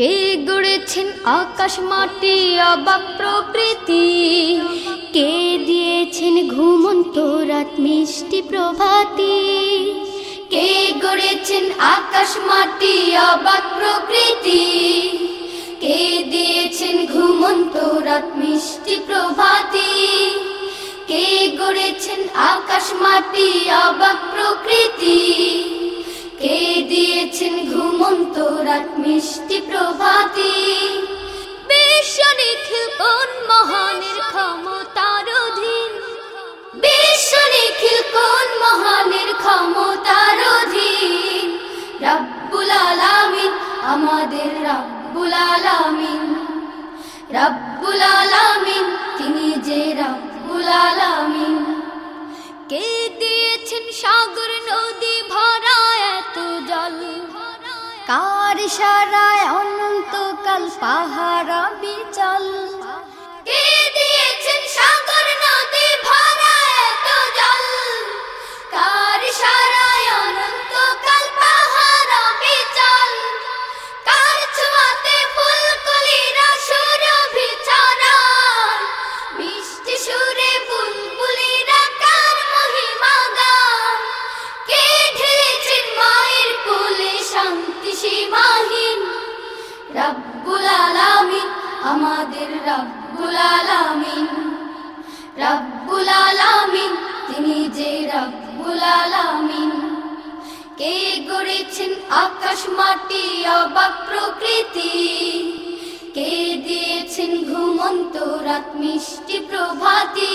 কে গড়েছেন আকাশ মাটি, অবাক প্রকৃতি? কে দিয়েছেন ঘুমন্ত রাত মিষ্টি প্রভাতি? কে গড়েছেন আকাশ মাটি, অবাক প্রকৃতি? কে দিয়েছেন ঘুমন্ত রাত মিষ্টি প্রভাতি? কে গড়েছেন আকাশ মাটি, অবাক প্রকৃতি? কে দিয়েছেন রাত মিষ্টি প্রভাতি। বিশ্ব নিখিল কোন মহানের ক্ষমতার অধীন। বিশ্ব নিখিল কোন মহানের ক্ষমতার অধীন। রব্বুল আলামিন, আমাদের রব্বুল আলামিন। রব্বুল আলামিন, তিনি যে রব্বুল আলামিন। কে সারায় অনন্তকাল পাহারা বিচল। কে রব্বুল আলামিন, আমাদের রব্বুল আলামিন। রব্বুল আলামিন, তিনি যে রব্বুল আলামিন। কে গড়েছেন আকাশ মাটি, অবাক প্রকৃতি। কে দিয়েছেন ঘুমন্ত রাত মিষ্টি প্রভাতি।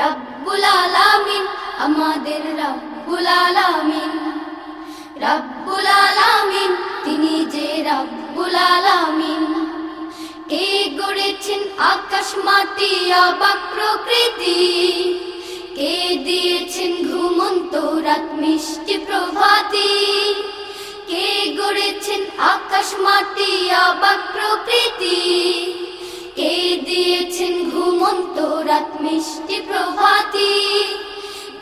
রব্বুল আলামিন, আমাদের রব্বুল আলামিন। রব্বুল আলামিন, তিনি যে রব্বুল আলামিন। কে গড়েছেন আকাশ মাটি, অবাক প্রকৃতি। কে দিয়েছেন ঘুমন্ত রাত, মিষ্টি প্রভাতি। কে গড়েছেন আকাশ মিষ্টি প্রভাতি,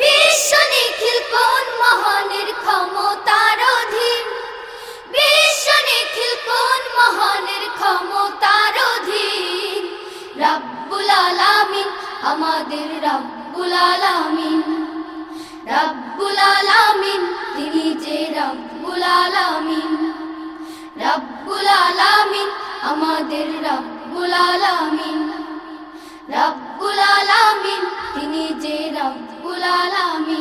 বিশ্ব নিখিল কোন মহানের ক্ষমতার অধীন? বিশ্ব নিখিল কোন মহানের ক্ষমতার অধীন? রব্বুল আলামিন, আমাদের রব্বুল আলামিন। রব্বুল আলামিন, তিনি যে রব্বুল আলামিন। রব্বুল আলামিন, আমাদের রব্বুল আলামিন। রব্বুল আলামিন তিনি যে রব্বুল আলামিন।